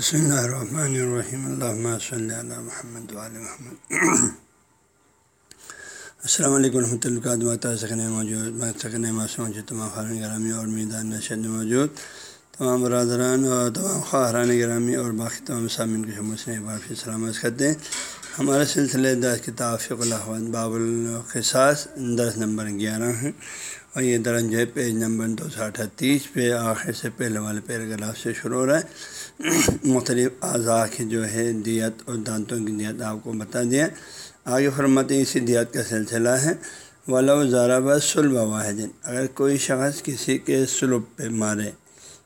بسم اللہ الرحمن الرحیم اللہ صلی اللہ محمد علیہ محمد السلام علیکم ورحمۃ اللہ وبرکاتہ سکن موجود سکن موجود تمام خارن گرامی اور میدان نشد موجود تمام برادران اور تمام خواہران گرامی اور باقی تمام سامعین کے شموع سے باقی سلامت کرتے ہیں ہمارے سلسلے دس کتاب فق الحمد باب الخصاص درس نمبر گیارہ ہیں اور یہ درج ہے پیج نمبر دو سو اٹھتیس پہ آخر سے پہلے والے پیراگراف سے شروع ہو رہا ہے مختلف اعضاء کی جو ہے دیت اور دانتوں کی دیت آپ کو بتا دیا۔ آگے فرماتے اسی دیت کا سلسلہ ہے۔ ولو ذرا سلب واحد اگر کوئی شخص کسی کے سلب پہ مارے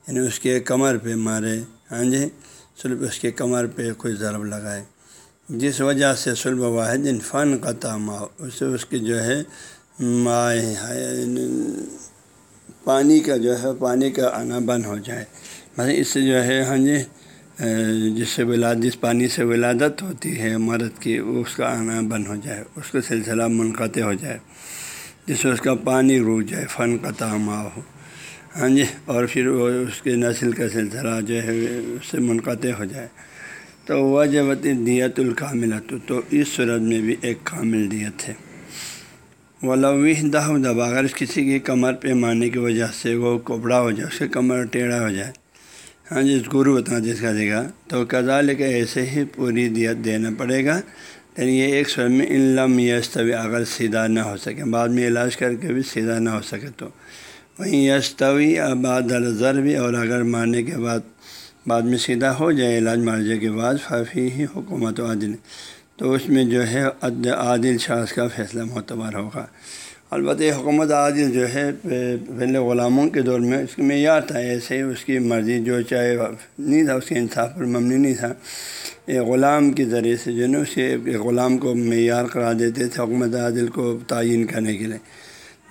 یعنی اس کے کمر پہ مارے ہاں جی سلب اس کے کمر پہ کوئی ضرب لگائے، جس وجہ سے سلب واحد فن کا تامہ اس سے اس کی جو ہے مائع یعنی پانی کا جو ہے، پانی کا آنا بند ہو جائے۔ مطلب اس سے جو ہے ہاں جی جس سے ولاد جس پانی سے ولادت ہوتی ہے، مرد کی، اس کا آنا بند ہو جائے، اس کا سلسلہ منقطع ہو جائے، جس سے اس کا پانی رک جائے، فن کا تامہ ہو۔ ہاں جی اور پھر وہ اس کے نسل کا سلسلہ جو ہے، اس سے منقطع ہو جائے۔ تو وہ جب دیت الکاملت تو اس صورت میں بھی ایک کامل دیت ہے۔ ولوی دہ دبا اگر کسی کی کمر پہ مارنے کی وجہ سے وہ کپڑا ہو جائے، اس کے کمر ٹیڑھا ہو جائے ہاں جی گرو بتا جس کا دے گا تو قضا لے کے ایسے ہی پوری دیت دینا پڑے گا۔ لیکن یہ ایک سو میں ان لم یستوی، اگر سیدھا نہ ہو سکے۔ بعد میں علاج کر کے بھی سیدھا نہ ہو سکے تو۔ وہیں یستوی آباد الزر بھی اور اگر مارنے کے بعد بعد میں سیدھا ہو جائے، علاج مارجے کے بعد فافی ہی حکومت و عادل تو اس میں جو ہے عد عادل شاخ کا فیصلہ معتبر ہوگا۔ البتہ حکومت عادل جو ہے پہلے غلاموں کے دور میں اس کا معیار تھا، ایسے ہی اس کی مرضی جو چاہے، نہیں تھا، اس کے انصاف پر ممنی نہیں تھا۔ ایک غلام کے ذریعے سے جو ہے نا، اس کے غلام کو معیار کرا دیتے تھے حکومت عادل کو تعین کرنے کے لیے۔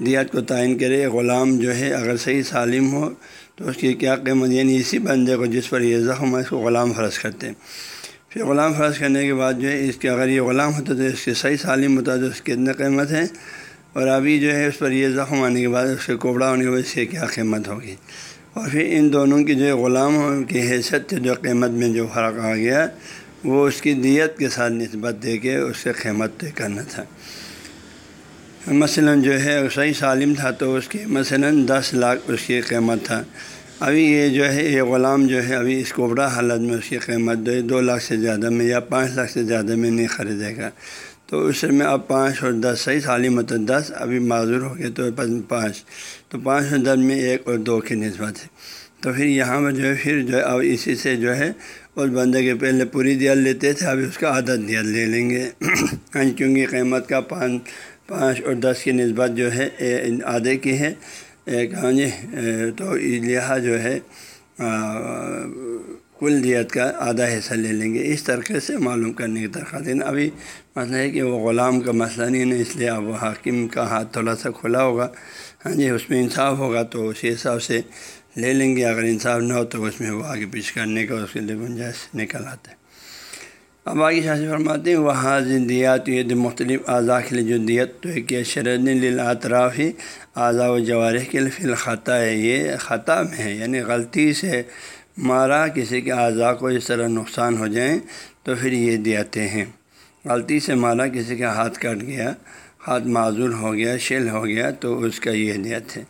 دیات کو تعین کرے غلام جو ہے، اگر صحیح سالم ہو تو اس کی کیا قیمت؟ یعنی اسی بندے کو جس پر یہ زخم ہے، اس کو غلام فرض کرتے ہیں۔ پھر غلام فرض کرنے کے بعد جو ہے، اس کے اگر یہ غلام ہوتا تو اس کے صحیح سالم ہوتا تو اس کی کتنے قیمت ہے اور ابھی جو ہے اس پر یہ زخم آنے کے بعد اس کے کوبڑا ہونے کے بعد اس کی کیا قیمت ہوگی؟ اور پھر ان دونوں کی جو غلام کی حیثیت جو قیمت میں جو فرق آ گیا، وہ اس کی دیت کے ساتھ نسبت دے کے اس سے قیمت طے کرنا تھا۔ مثلاً جو ہے، صحیح سالم تھا تو اس کی مثلاً دس لاکھ اس کی قیمت تھا۔ ابھی یہ جو ہے، یہ غلام جو ہے، ابھی اس کوبڑا حالت میں اس کی قیمت دو دو لاکھ سے زیادہ میں یا پانچ لاکھ سے زیادہ میں نہیں خریدے گا۔ تو اس میں اب پانچ اور دس، صحیح سالم مطلب دس، ابھی معذور ہو گئے تو پانچ۔ تو پانچ اور دس میں ایک اور دو کی نسبت ہے۔ تو پھر یہاں پر جو ہے، پھر جو ہے، اب اسی سے جو ہے، اس بندے کے پہلے پوری دیال لیتے تھے، ابھی اس کا عادت دیال لے لیں گے۔ ہاں، کیونکہ قیمت کا پانچ پانچ اور دس کی نسبت جو ہے آدھے کی ہے۔ ایک ہاں جی تو لہٰذا جو ہے کل دیت کا آدھا حصہ لے لیں گے۔ اس طریقے سے معلوم کرنے کی درخواست ہے۔ ابھی مسئلہ ہے کہ وہ غلام کا مسئلہ نہیں ہے اس لیے اب وہ حاکم کا ہاتھ تھوڑا سا کھلا ہوگا۔ ہاں جی اس میں انصاف ہوگا تو اسی حساب سے لے لیں گے۔ اگر انصاف نہ ہو تو اس میں وہ آگے پیچھے کرنے کا اس کے لیے گنجائش نکل آتا ہے۔ اب آگے شاہ فرماتے ہیں وہ حاضر دیات یہ مختلف اعضاء کے لیے جو دیت تو ہے کہ شرد اطراف ہی اعضاء و جوارح کے لیے فی الخطا ہے، یہ خطا میں ہے یعنی غلطی سے مارا کسی کے اعضاء کو اس طرح نقصان ہو جائیں تو پھر یہ دیتے ہیں۔ غلطی سے مارا کسی کا ہاتھ کٹ گیا، ہاتھ معذور ہو گیا شیل ہو گیا تو اس کا یہ دیت ہے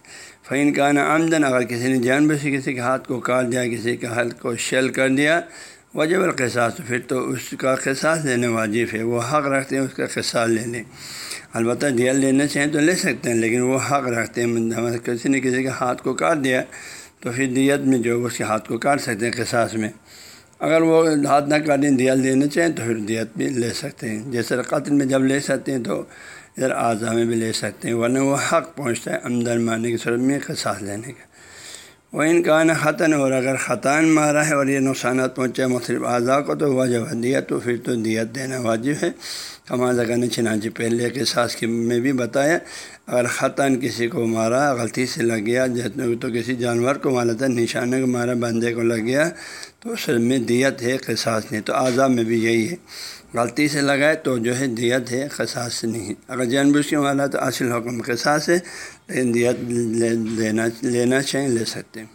فعین کا نا آمدن اگر کسی نے جان بے سے کسی کے ہاتھ کو کاٹ دیا، کسی کے ہاتھ کو شیل کر دیا، وجب القصاص، پھر تو اس کا قصاص لینا واجب ہے۔ وہ حق رکھتے ہیں، اس کا قصاص لے لیں۔ البتہ دیال لینا چاہیں تو لے سکتے ہیں، لیکن وہ حق رکھتے ہیں۔ مطلب کسی نے کسی کے ہاتھ کو کاٹ دیا تو پھر دیت میں جو اس کے ہاتھ کو کاٹ سکتے ہیں قصاص میں۔ اگر وہ ہاتھ نہ کاٹیں دیال دینا چاہیں تو پھر دیت بھی لے سکتے ہیں۔ جیسے قتل میں جب لے سکتے ہیں تو ادھر اعضاء میں بھی لے سکتے ہیں، ورنہ وہ حق پہنچتا ہے اندر مارنے کی صورت میں قصاص لینے کا۔ وہ ان کا نا خطن اور اگر خطان مارا ہے اور یہ نقصانات پہنچے مختلف اعضاء کو، تو واجب دیا تو پھر تو دیت دینا واجب ہے۔ کمال اگر نے چنانچہ پہلے کے ساس کے میں بھی بتایا۔ اگر خطان کسی کو مارا، غلطی سے لگ گیا تو کسی جانور کو مارا تھا نشانے کو مارا، بندے کو لگ گیا، تو اس میں دیت ہے، قصاص نہیں، تو اعضاء میں بھی یہی ہے۔ غلطی سے لگائے تو جو ہے دیت ہے، قصاص نہیں۔ اگر جان بوجھ کے مارا تو اصل حکم قصاص ہے، لیکن دیت لینا لینا چاہیں، لے سکتے ہیں۔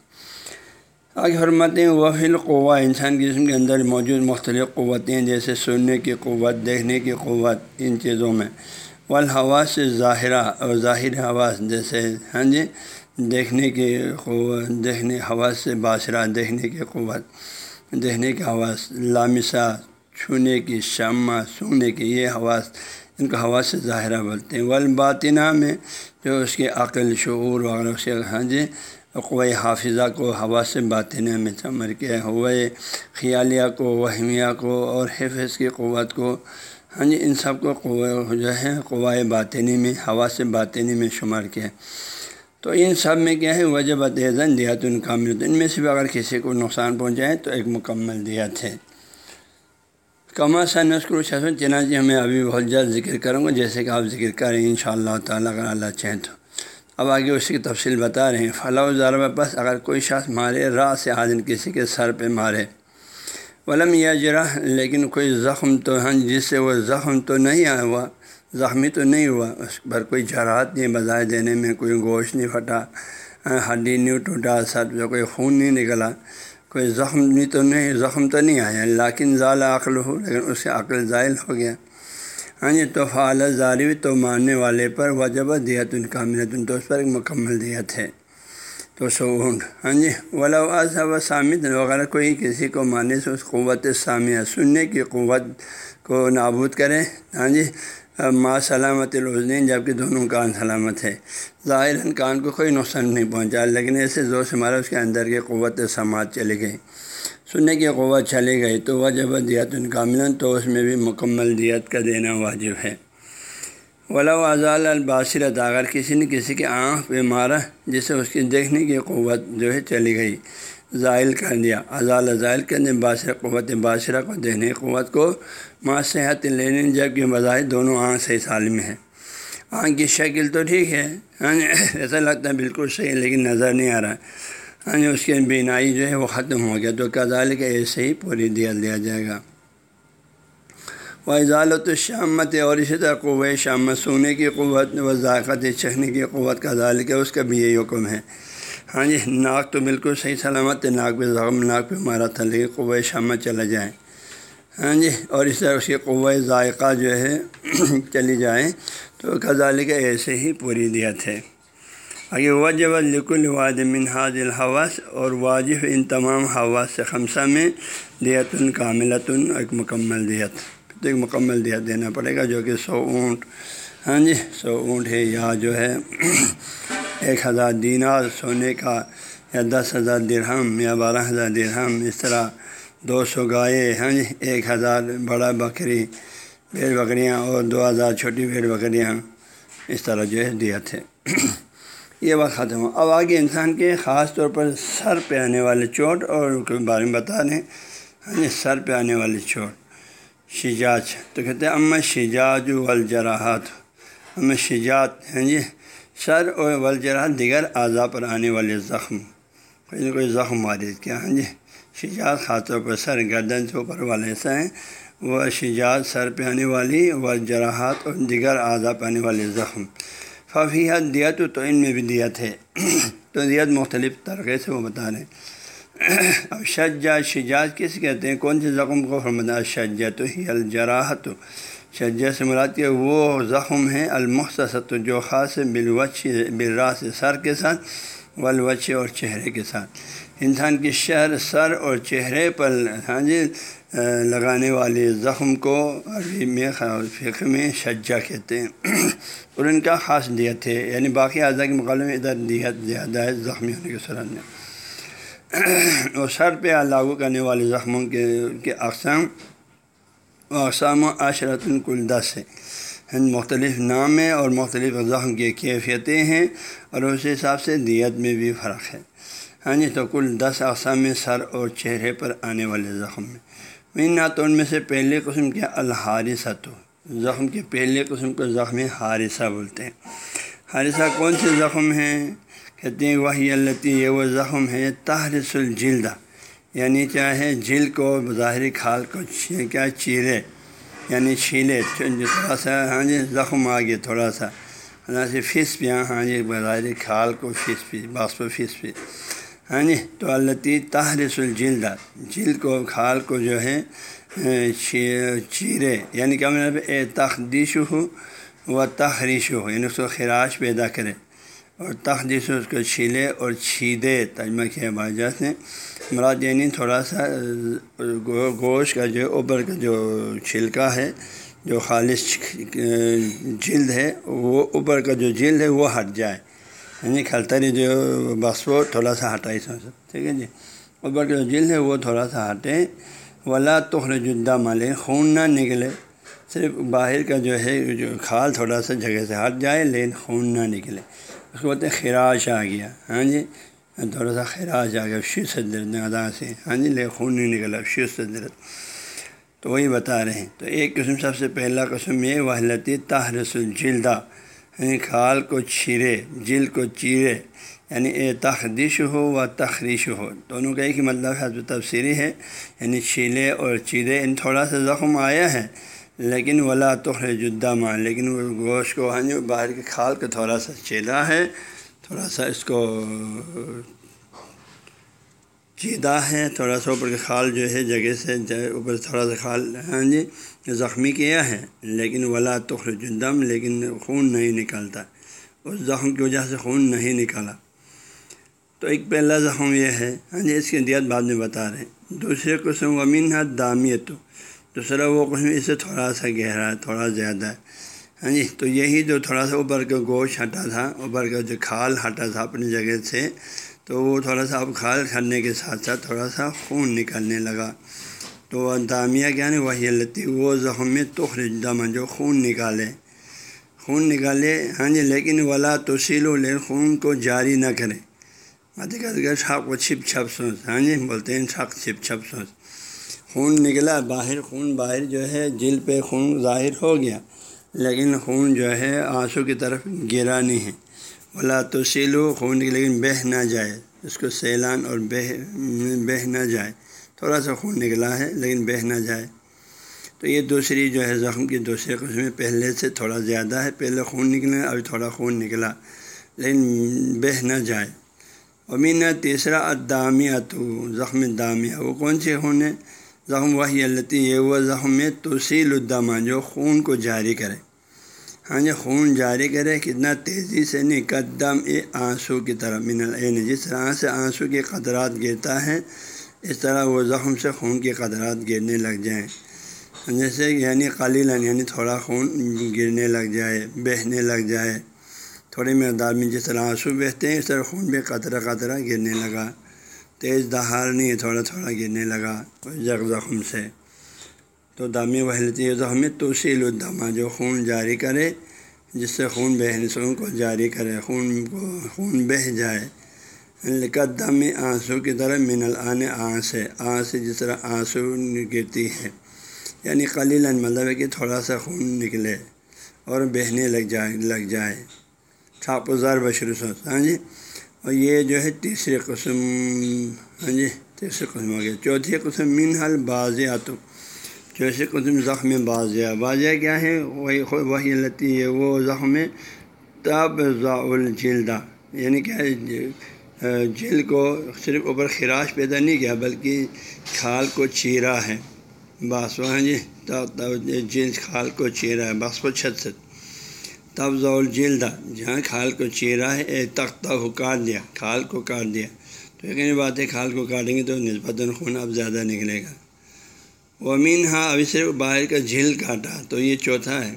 آگے حرمتیں وحل قوا انسان کے جسم کے اندر موجود مختلف قوتیں جیسے سننے کی قوت، دیکھنے کی قوت، ان چیزوں میں۔ والحوا سے ظاہرہ اور ظاہر حواس جیسے ہاں جی دیکھنے کی قوت، دیکھنے حواس سے باشرہ، دیکھنے کی قوت، دیکھنے کی حواس لامسا چھونے کی شمع، سونے کی یہ حواس ان کو حواس سے ظاہرہ بولتے ہیں۔ والباطنہ میں جو اس کے عقل، شعور وغیرہ اس کے ہاں جی قوی حافظہ کو ہوا سے باطنہ میں چمر کے ہوئے خیالیہ کو، وہمیہ کو اور حفظ کی قوت کو ہاں جی ان سب کو جو ہے قوائے باطنی میں، ہوا سے باطنی میں شمار کیا تو ان سب میں کیا ہے وجہ بتن دیات ان کامل ان میں سے بھی اگر کسی کو نقصان پہنچائے تو ایک مکمل دیات ہے۔ کما سا نسکر شسن، چنانچہ میں ابھی بہت جلد ذکر کروں گا، جیسے کہ آپ ذکر کریں ان شاء اللہ تعالیٰ، اگر اللہ چاہیں تو۔ اب آگے اس کی تفصیل بتا رہے ہیں۔ فلاح و ضرب بس اگر کوئی شخص مارے، راہ سے حاضر کسی کے سر پہ مارے ولم یا جرا لیکن کوئی زخم تو ہاں جس سے وہ زخم تو نہیں آیا ہوا، زخمی تو نہیں ہوا، اس پر کوئی جراحت نہیں بجائے دینے میں کوئی گوشت نہیں پھٹا ہاں، ہڈی نہیں ٹوٹا، سر پہ کوئی خون نہیں نکلا، کوئی زخم نہیں تو نہیں، زخم تو نہیں آیا، لیکن ظال عقل ہو، لیکن اس سے عقل ظائل ہو گیا۔ ہاں جی تو فعال ظاہر تو ماننے والے پر وجب دیت ان کا تو اس پر ایک مکمل دیت ہے۔ تو سو اونٹ ہاں جی ولا و سامد، وغیرہ کوئی کسی کو ماننے سے اس قوت سامیہ سننے کی قوت کو نابود کرے۔ ہاں جی ما سلامت العزین جبکہ دونوں کان سلامت ہے ظاہر کان کو کوئی نقصان نہیں پہنچا، لیکن ایسے زور سے مارا، اس کے اندر کی قوت سماعت چلی گئی۔ سننے کی قوت چلی گئی، تو وہ جب دیت ان تو اس میں بھی مکمل دیت کا دینا واجب ہے۔ ولا ازال الباصرت اگر کسی نے کسی کے آنکھ پہ مارا جس سے اس کی دیکھنے کی قوت جو ہے چلی گئی۔ زائل کر دیا۔ ازال ازائل کر دیا باشرہ قوت باشرہ کو دیکھنے کی قوت کو ماں صحت لینے جبکہ بظاہر دونوں آنکھ صحیح سالم ہیں۔ آنکھ کی شکل تو ٹھیک ہے۔ ہاں جی، ایسا لگتا ہے بالکل صحیح، لیکن نظر نہیں آ رہا۔ ہاں جی، اس کی بینائی جو ہے وہ ختم ہو گیا، تو کزال کے ایسے ہی پوری دیا دیا جائے گا۔ وہ اضالت الشامت اور اسی طرح قوت شامت، سونے کی قوت و ذائقت چکھنے کی قوت کا ذالک کے اس کا بھی یہی حکم ہے۔ ہاں جی ناک تو بالکل صحیح سلامت ہے، ناک پہ زخم، ناک پہ مارا تھا، لیکن قوت شامت چلا جائے۔ ہاں جی اور اس طرح اس کی قوت ذائقہ جو ہے چلی جائے، تو کزال کے ایسے ہی پوری دیت ہے۔ آگے وجب لکل واد منہاج الحواس، اور واجب ان تمام حواس سے خمسہ میں دیت الکاملت ایک مکمل دیت۔ تو ایک مکمل دیت دینا پڑے گا جو کہ سو اونٹ ہاں جی سو اونٹ ہے یا جو ہے ایک ہزار دینار سونے کا یا دس ہزار درہم یا بارہ ہزار درہم، اس طرح دو سو گائے ہیں جی ایک ہزار بڑا بکری، بھیڑ بکریاں اور دو ہزار چھوٹی بھیڑ بکریاں اس طرح جو ہے دیت ہے یہ بات ختم ہو۔ اب آگے انسان کے خاص طور پر سر پہ آنے والے چوٹ اور ان کے بارے میں بتا دیں۔ ہاں جی سر پہ آنے والی چوٹ۔ شجاج تو کہتے ہیں امت شجاج والجراحات ام شجاعت ہیں جی سر اور ولجراحت دیگر اعضاء پر آنے والے زخم۔ کوئی نہ کوئی زخم ماری کیا؟ ہاں جی۔ شجاعت خاص طور پر سر، گردن سے اوپر والے ایسا ہیں۔ وہ شجاعت سر پہ آنے والی و جراحات اور دیگر اعضاء پہ آنے والے زخم۔ ففیحت دیت تو ان میں بھی دیت ہے۔ تو دیت مختلف طرقے سے وہ بتا رہے ہیں۔ اب شجا شجاج کس کہتے ہیں؟ کون سے زخم کو فرمدا شجا تو ہی الجراحت شجا سے مراد کے وہ زخم ہیں المخصصت جو خاص بالوچ برا سے سر کے ساتھ ولوچ اور چہرے کے ساتھ۔ انسان کی شہر، سر اور چہرے پر ہاں جی لگانے والے زخم کو عربی میں فقہ میں شجا کہتے ہیں۔ اور ان کا خاص دیت ہے یعنی باقی اعضاء کے مقابلے میں ادھر دیت زیادہ ہے، زخمی ہونے کی صورت میں۔ اور سر پہ لاگو کرنے والے زخموں کے کے اقسام اقسام و عشرت الکل دس ہے مختلف نام ہیں اور مختلف زخم کی کیفیتیں ہیں اور اس حساب سے دیت میں بھی فرق ہے۔ ہاں جی تو کل دس اقسام میں سر اور چہرے پر آنے والے زخم میں مین تو ان میں سے پہلے قسم کیا الحارثہ تو زخم کے پہلے قسم کو زخم حارثہ بولتے ہیں۔ حارثہ کون سے زخم ہیں؟ کہتے ہیں وہی اللہ یہ وہ زخم ہے، تحرس الجلد۔ یعنی چاہے جلد کو ظاہری کھال کو کیا چیرے یعنی چھیلے تھوڑا سا ہاں جی زخم آ گیا تھوڑا سا۔ ہاں جی، فیس بھی ہاں جی بظاہری کھال کو فیس پی، باس پہ فیس پی۔ ہاں جی تو التی تحرس الجلد۔ جلد کو، کھال کو جو ہے چیرے یعنی کیا مطلب اے تخدیش ہو و تحریش ہو یعنی اس کو خراش پیدا کرے۔ اور تخدیش اس کو چھیلے اور چھیدے تجمہ کیا باجات نے مراد یعنی تھوڑا سا گوشت کا جو، اوپر کا جو چھلکا ہے، جو خالص جلد ہے، وہ اوپر کا جو جلد ہے، وہ ہٹ جائے۔ یعنی کھلتری جو بخصو تھوڑا سا ہٹائی سو سب ٹھیک ہے جی؟ اوپر کا جو جلد ہے، وہ تھوڑا سا ہٹے۔ ولا تخر جدہ مالے خون نہ نکلے۔ صرف باہر کا جو ہے، جو کھال تھوڑا سا جگہ سے ہٹ جائے لیکن خون نہ نکلے۔ اس کو بولتے ہیں خراش آ گیا۔ ہاں جی؟ تھوڑا سا خراش آ گیا شی صدرت ادا سے۔ ہاں جی؟ لے خون نہیں نکلا شی صدرت تو وہی بتا رہے ہیں۔ تو ایک قسم سب سے پہلا قسم یہ، وحلتی تحرس الجلدہ۔ یعنی کھال کو چھیرے، جلد کو چیرے یعنی اے تخدش ہو و تخریش ہو۔ دونوں کا ایک ہی مطلب حضب تفسیری ہے۔ یعنی چھیلے اور چیرے، ان تھوڑا سا زخم آیا ہے۔ لیکن ولا تخر جدہ ماں لیکن وہ گوشت کو ہاں جی باہر کے کھال کو تھوڑا سا چیلا ہے، تھوڑا سا اس کو چیدہ ہے، تھوڑا سا اوپر کے کھال جو ہے، جگہ سے اوپر تھوڑا سا کھال ہاں جی زخمی کیا ہے۔ لیکن ولا تخرج الدم، لیکن خون نہیں نکلتا۔ اس زخم کی وجہ سے خون نہیں نکالا تو ایک پہلا زخم یہ ہے ہاں جی اس کی دیت بعد میں بتا رہے ہیں۔ دوسرے قسم ومین ہے دامیت دوسرا وہ قسم اس سے تھوڑا سا گہرا ہے تھوڑا زیادہ۔ ہے ہاں جی تو یہی جو تھوڑا سا اوپر کا گوشت ہٹا تھا، اوپر کا جو کھال ہٹا تھا اپنی جگہ سے، تو وہ تھوڑا سا اب کھال کھڑنے کے ساتھ ساتھ تھوڑا سا خون نکلنے لگا۔ تو دامیہ کیا نہیں وہی لتی وہ زخم میں تخرج دم جو خون نکالے۔ خون نکالے ہاں جی لیکن ولا توسیل و لے، خون کو جاری نہ کرے۔ چھاپ کو چھپ چھپ سوچ ہاں جی بولتے ہیں چھاپ چھپ چھپ سوچ خون نکلا باہر خون باہر جو ہے جل پہ خون ظاہر ہو گیا، لیکن خون جو ہے آنسو کی طرف گرا نہیں ہے۔ ولا تو سیلو خون کی لیکن بہہ نہ جائے۔ اس کو سیلان اور بہ بہہ نہ جائے۔ تھوڑا سا خون نکلا ہے، لیکن بہہ نہ جائے۔ تو یہ دوسری جو ہے زخم کی دوسری قسم پہلے سے تھوڑا زیادہ ہے، پہلے خون نکلا ابھی تھوڑا خون نکلا لیکن بہہ نہ جائے۔ امین تیسرا ادامیہ تو زخم دامیہ وہ کون سی خون ہے زخم وہی التی یہ وہ زخم میں توسیل الدامہ جو خون کو جاری کرے۔ ہاں جی خون جاری کرے کتنا تیزی سے نہیں قدم اے آنسو کی طرح من العین۔ جس طرح سے آنسو کے قطرات گرتا ہے، اس طرح وہ زخم سے خون کے قطرات گرنے لگ جائیں۔ ہاں جی، جیسے یعنی قلیل یعنی تھوڑا خون گرنے لگ جائے، بہنے لگ جائے۔ تھوڑی مقدار میں جس طرح آنسو بہتے ہیں، اس طرح خون بھی قطرہ قطرہ گرنے لگا۔ تیز دہار نہیں تھوڑا تھوڑا گرنے لگا جگ زخم سے۔ تو دامی وحلتی زخم توسیل الدمہ جو خون جاری کرے، جس سے خون بہن کو جاری کرے، خون کو، خون بہہ جائے۔ دم آنسو کی طرح من العن آنس ہے، آنس جس طرح آنسو گرتی ہے۔ یعنی قلیل مطلب ہے کہ تھوڑا سا خون نکلے اور بہنے لگ جائے لگ جائے۔ چھاپ و زار بشر سوچ ہاں جی۔ اور یہ جو ہے تیسری قسم ہاں جی تیسری قسم ہو گیا۔ چوتھی قسم من حل باز آتو چوتھی قسم زخم بازیا بازیا کیا ہے؟ وہی وہی لتی ہے۔ وہ زخم تب ضاء الجلدہ یعنی کیا ہے؟ جلد کو صرف اوپر خراش پیدا نہیں کیا، بلکہ کھال کو چیرا ہے۔ باسو ہاں جی جلد کھال کو چیرا ہے۔ باسو چھت سے۔ تب ضول جلد جہاں کھال کو چیرا ہے تختہ کو کاٹ دیا، کھال کو کاٹ دیا۔ تو ایک بات ہے، کھال کو کاٹیں گے تو نسبتاً خون اب زیادہ نکلے گا۔ وہ امین ہاں ابھی صرف باہر کا جھیل کاٹا، تو یہ چوتھا ہے۔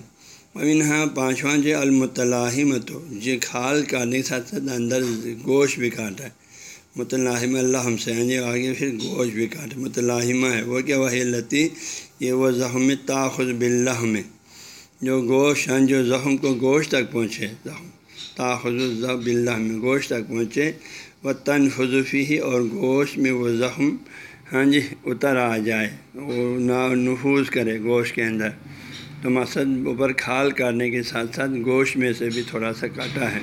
امین ہاں پانچواں جو المطلاحم تو جو کھال کاٹنے کے ساتھ ساتھ اندر گوشت بھی کاٹا ہے۔ متلاحم اللہ ہم سے جی آگے پھر گوشت بھی کاٹا متلاحمہ ہے، وہ کیا وہ لتی یہ وہ زخم تاخذ بلّہ میں جو گوشت ہیں، جو زخم کو گوشت تک پہنچے، زخم، تاخذ بلّہ میں گوشت تک پہنچے وہ تن فضوفی ہی اور گوشت میں وہ زخم ہاں جی اتر آ جائے، وہ نفوذ کرے گوشت کے اندر۔ تو مقصد اوپر کھال کاٹنے کے ساتھ ساتھ گوشت میں سے بھی تھوڑا سا کاٹا ہے۔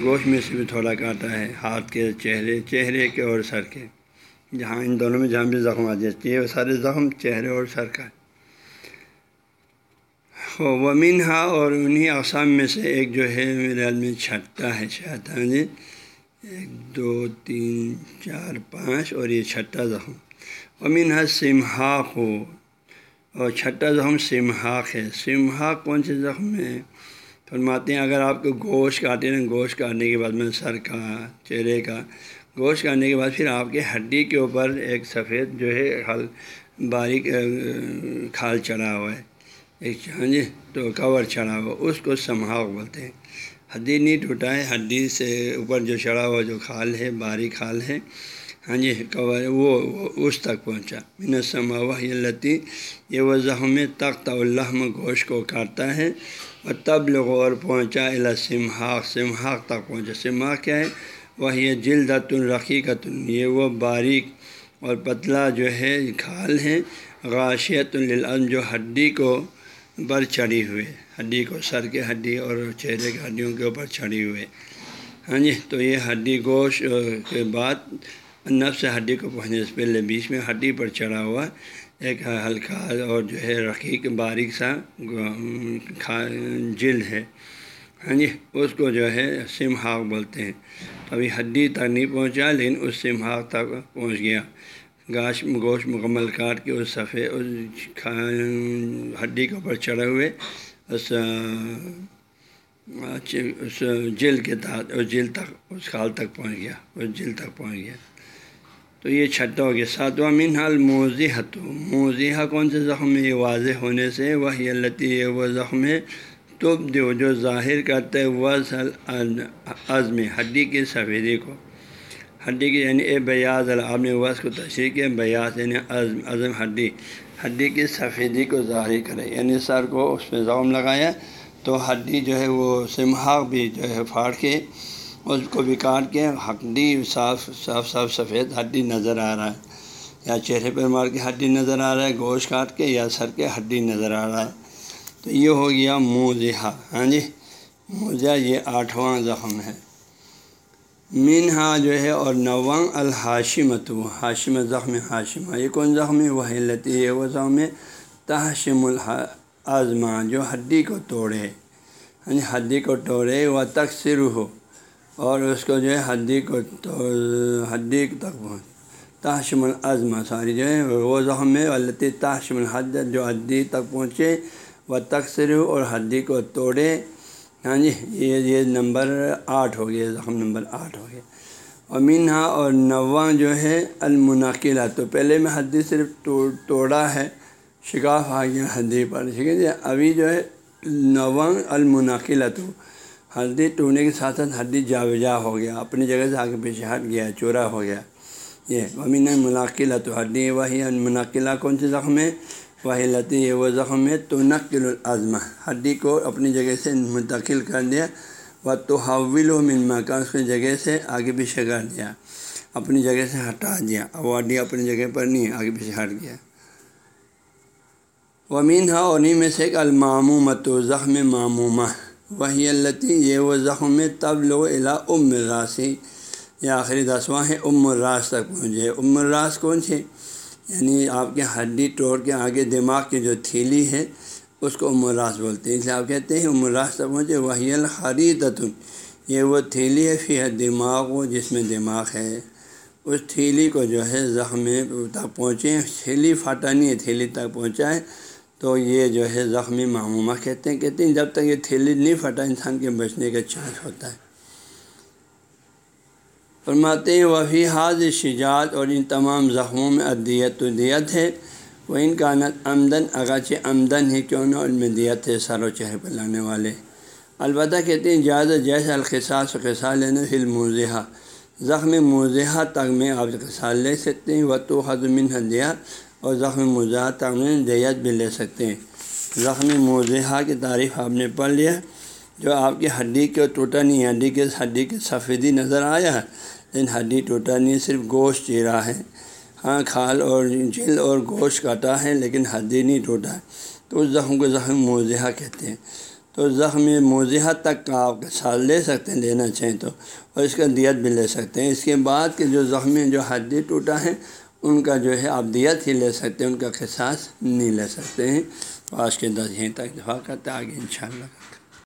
گوشت میں سے بھی تھوڑا کاٹا ہے، ہاتھ کے چہرے چہرے کے اور سر کے۔ جہاں ان دونوں میں جہاں بھی زخم آ جاتی ہے، وہ سارے زخم چہرے اور سر کا۔ ومین ہا اور انہیں اقسام میں سے ایک جو ہے میرے میں چھٹتا ہے شاید ہاں جی ایک، دو، تین، چار، پانچ اور یہ چھٹا زخم۔ امین ہے سمہاق ہو اور چھٹا زخم سمہاق ہے۔ سمہاق کون سے زخم ہے؟ فرماتے ہیں اگر آپ کو گوشت کاٹے نا گوشت کاٹنے کے بعد میں سر کا، چہرے کا گوشت کاٹنے کے بعد پھر آپ کے ہڈی کے اوپر ایک سفید جو ہے ہل باریک کھال چڑھا ہوا ہے۔ ایک ہاں جی تو کور چڑھا ہوا اس کو سمہاق بولتے ہیں۔ ہڈی نہیں ٹوٹا ہے ہڈی سے اوپر جو چڑھا ہوا جو کھال ہے باریک کھال ہے۔ ہاں جی کور، وہ اس تک پہنچا۔ من سما وحی لتی یہ وہ زخم تخت الحم گوشت کو کاٹتا ہے۔ اور تب لوگ اور پہنچا اللہ سمہاق۔ سمہاق تک پہنچا۔ سمہاق کیا ہے؟ وہ یہ جلد الرقیقتن یہ وہ باریک اور پتلا جو ہے، کھال ہے۔ غاشیت العلم جو ہڈی کو بر چڑھی ہوئے، ہڈی کو سر کے ہڈی اور چہرے کے ہڈیوں کے اوپر چڑھی ہوئے۔ ہاں جی تو یہ ہڈی گوشت کے بعد نف سے ہڈی کو پہنچنے سے پہلے بیچ میں ہڈی پر چڑھا ہوا ایک ہلکا اور جو ہے رقیق باریک سا جلد ہے۔ ہاں جی اس کو جو ہے سمہاک بولتے ہیں۔ ابھی ہڈی تک نہیں پہنچا، لیکن اس سمہاک تک پہنچ گیا۔ گاش گوشت مکمل کاٹ کے اس صفحے، اس ہڈی کے اوپر چڑھے ہوئے، اس اس جلد کے تحت، اس جلد تک، اس خال تک پہنچ گیا، اس جلد تک پہنچ گیا۔ تو یہ چھٹا ہو گیا ساتواں مین حال موضح تو کون سے زخم میں یہ واضح ہونے سے وہ اللہ وہ زخم ہے، تو جو ظاہر کرتے وزل عزم، ہڈی کی سفیدی کو۔ ہڈی کی یعنی اے بیاض العام نے وز کو تشریح کیا، بیاض یعنی عزم عزم ہڈی ہڈی کی سفیدی کو ظاہر کرے یعنی سر کو اس پہ زخم لگایا تو ہڈی جو ہے وہ سمہاق بھی جو ہے پھاڑ کے اس کو بھی کاٹ کے ہڈی صاف صاف صاف، سفید ہڈی نظر آ رہا ہے۔ یا چہرے پر مار کے ہڈی نظر آ رہا ہے، گوشت کاٹ کے یا سر کے ہڈی نظر آ رہا ہے۔ تو یہ ہو گیا موزہ ہاں جی؟ موزہ یہ آٹھواں زخم ہے۔ مینہا جو ہے اور نواں الحاشمت ہاشم زخم ہاشمہ یہ کون زخم ہے؟ وہ لتی ہے وہ زخم ہے تحشم الحاظمہ جو ہڈی کو توڑے یعنی ہڈی کو توڑے، وہ تکثر ہو اور اس کو جو ہے ہڈی کو تو، ہڈی تک پہنچ، تحشم العظمہ ساری جو ہے وہ زخم ہے التی تحشم الحد، جو ہڈی تک پہنچے، وہ تکثر ہو اور ہڈی کو توڑے ہاں جی یہ یہ نمبر آٹھ ہو گیا، زخم نمبر آٹھ ہو گیا۔ اور مینہا اور نواں جو ہے، المناقلہ، تو پہلے میں ہڈی صرف توڑا ہے، شکاف آ گیا ہڈی پر، ٹھیک ہے جی؟ ابھی جو ہے نواں المناقلہ، تو ہڈی ٹوٹنے کے ساتھ ساتھ ہڈی جا بجا ہو گیا، اپنی جگہ سے آگے پیچھے ہٹ گیا، چورا ہو گیا۔ یہ امین مناقلہ تو ہڈی وہی مناقلہ کون سی زخم ہے؟ وہی لتی ہے، وہ زخم ہے، تو نقل العظمہ۔ ہڈی کو اپنی جگہ سے منتقل کر دیا وہ تو حول و من مکان اس کی جگہ سے آگے پیچھے کر دیا۔ اپنی جگہ سے ہٹا دیا۔ اب وہ ہڈی اپنی جگہ پر نہیں آگے پیچھے ہٹ گیا۔ ومین ہا انہیں میں سے ایک المامومت و زخم معمومہ۔ وہی التی یہ وہ زخم تب لو الا ام راسی یہ آخری دسواں ہے، ام الراس تک پہنچے۔ ام الراس کون سی یعنی آپ کے ہڈی توڑ کے آگے دماغ کی جو تھیلی ہے، اس کو ام الراس بولتے ہیں۔ اس لیے آپ کہتے ہیں ام الراس تک پہنچے وہی الخریدتن یہ وہ تھیلی ہے، فی دماغ وہ جس میں دماغ ہے۔ اس تھیلی کو جو ہے زخم تک پہنچے تھیلی پھٹا نہیں ہے، تھیلی تک پہنچا ہے۔ تو یہ جو ہے زخمی معمومہ کہتے ہیں کہتے ہیں جب تک یہ تھیلی نہیں پھٹا انسان کے بچنے کا چانس ہوتا ہے۔ فرماتے ہیں، وفی حاض شجاعت اور ان تمام زخموں میں ادیت و دیت ہے۔ وہ ان کا نت آمدن، اگرچہ آمدن ہے کیوں نہ ان میں دیت ہے، سر و چہرے پہ لانے والے۔ البتہ کہتے ہیں زیادہ جیسے الخصاص و قصا لینا فی الموضحہ۔ زخم موضحہ تک میں آپ قصال لے سکتے ہیں وہ تو حضمن ہدیہ اور زخم موضحہ تک میں دیت بھی لے سکتے ہیں۔ زخم موضحہ کی تعریف آپ نے پڑھ لیا، جو آپ کی ہڈی کے ٹوٹا نہیں ہڈی کے، ہڈی کی سفیدی نظر آیا ہے۔ لیکن ہڈی ٹوٹا نہیں، صرف گوشت چیرا ہے۔ ہاں کھال اور جل اور گوشت کاٹا ہے، لیکن ہڈی نہیں ٹوٹا۔ ہے تو اس زخم کو زخم موضحہ کہتے ہیں۔ تو زخم موضحہ تک کا آپ سال لے سکتے ہیں، لینا چاہیں تو۔ اور اس کا دیت بھی لے سکتے ہیں۔ اس کے بعد کے جو زخمی جو ہڈی ٹوٹا ہے، ان کا جو ہے، آپ دیت ہی لے سکتے ہیں، ان کا قصاص نہیں لے سکتے ہیں۔ تو آج کے دس یہیں تک دفاع کرتے آگے ان شاء اللہ